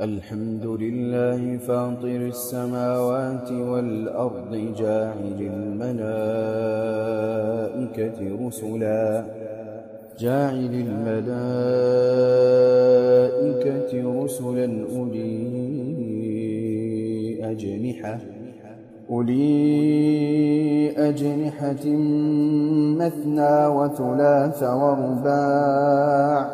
الحمد لله فاطر السماوات والأرض جاعل الملائكة رسلا. جاعل الملائكة رسلا أولي أجنحة أولي أجنحة مثنى وثلاث ورباع.